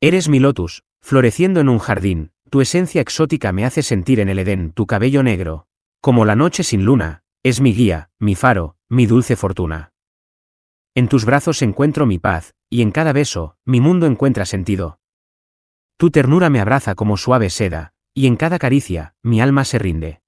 Eres mi lotus, floreciendo en un jardín, tu esencia exótica me hace sentir en el Edén, tu cabello negro, como la noche sin luna, es mi guía, mi faro, mi dulce fortuna. En tus brazos encuentro mi paz, y en cada beso, mi mundo encuentra sentido. Tu ternura me abraza como suave seda, y en cada caricia, mi alma se rinde.